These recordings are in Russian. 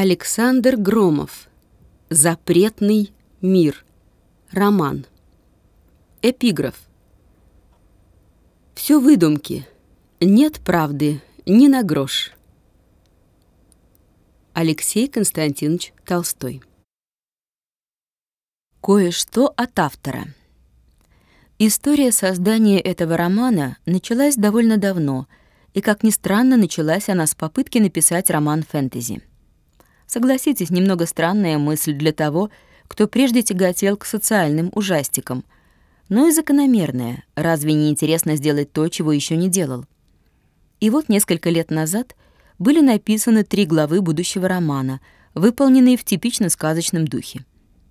Александр Громов. Запретный мир. Роман. Эпиграф. Все выдумки. Нет правды ни на грош. Алексей Константинович Толстой. Кое-что от автора. История создания этого романа началась довольно давно, и, как ни странно, началась она с попытки написать роман фэнтези. Согласитесь, немного странная мысль для того, кто прежде тяготел к социальным ужастикам. Но и закономерная. Разве не интересно сделать то, чего еще не делал? И вот несколько лет назад были написаны три главы будущего романа, выполненные в типично сказочном духе.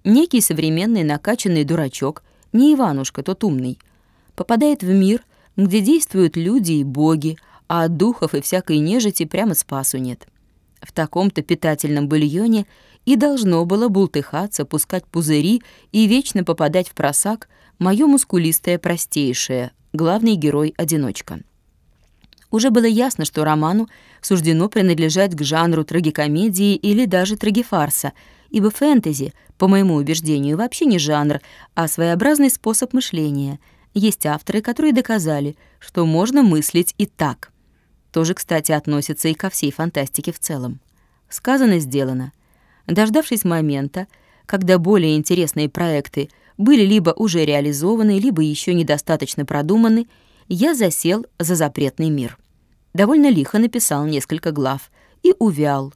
Некий современный накачанный дурачок, не Иванушка, тот умный, попадает в мир, где действуют люди и боги, а от духов и всякой нежити прямо спасу нет. В таком-то питательном бульоне и должно было бултыхаться, пускать пузыри и вечно попадать в просак моё мускулистое простейшее, главный герой-одиночка. Уже было ясно, что роману суждено принадлежать к жанру трагикомедии или даже трагифарса, ибо фэнтези, по моему убеждению, вообще не жанр, а своеобразный способ мышления. Есть авторы, которые доказали, что можно мыслить и так — тоже, кстати, относится и ко всей фантастике в целом. Сказано, сделано. Дождавшись момента, когда более интересные проекты были либо уже реализованы, либо еще недостаточно продуманы, я засел за запретный мир. Довольно лихо написал несколько глав и увял.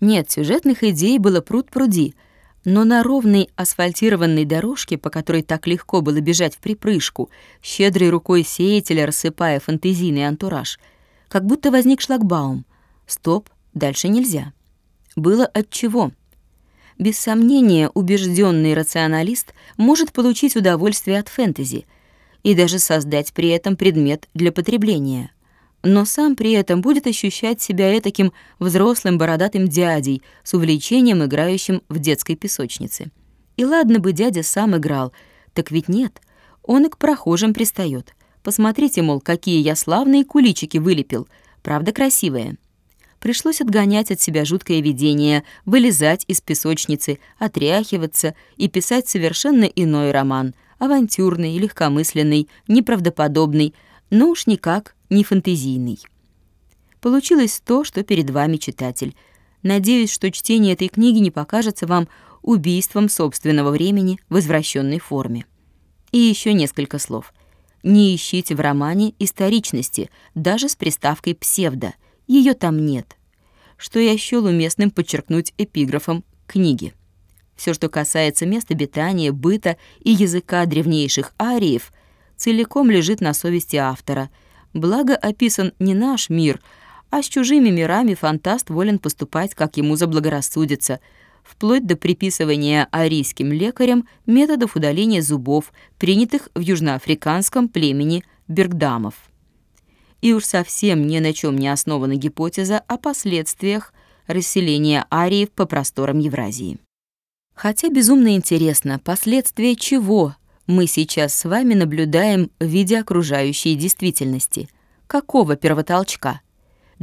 Нет, сюжетных идей было пруд-пруди, но на ровной асфальтированной дорожке, по которой так легко было бежать в припрыжку, щедрой рукой сеятеля рассыпая фантазийный антураж — как будто возник шлагбаум. Стоп, дальше нельзя. Было от чего. Без сомнения, убежденный рационалист может получить удовольствие от фэнтези и даже создать при этом предмет для потребления. Но сам при этом будет ощущать себя этаким взрослым бородатым дядей с увлечением, играющим в детской песочнице. И ладно бы дядя сам играл, так ведь нет, он и к прохожим пристает — Посмотрите, мол, какие я славные куличики вылепил. Правда, красивые. Пришлось отгонять от себя жуткое видение, вылезать из песочницы, отряхиваться и писать совершенно иной роман, авантюрный, легкомысленный, неправдоподобный, но уж никак не фантазийный. Получилось то, что перед вами читатель. Надеюсь, что чтение этой книги не покажется вам убийством собственного времени в извращенной форме. И еще несколько слов — не ищите в романе историчности, даже с приставкой «псевдо». Ее там нет. Что я счёл уместным подчеркнуть эпиграфом книги. Все, что касается мест обитания, быта и языка древнейших ариев, целиком лежит на совести автора. Благо описан не наш мир, а с чужими мирами фантаст волен поступать, как ему заблагорассудится — вплоть до приписывания арийским лекарям методов удаления зубов, принятых в южноафриканском племени бергдамов. И уж совсем ни на чем не основана гипотеза о последствиях расселения ариев по просторам Евразии. Хотя безумно интересно, последствия чего мы сейчас с вами наблюдаем в виде окружающей действительности? Какого первотолчка?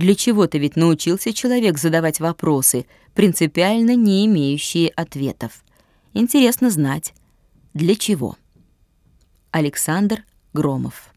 Для чего-то ведь научился человек задавать вопросы, принципиально не имеющие ответов. Интересно знать, для чего. Александр Громов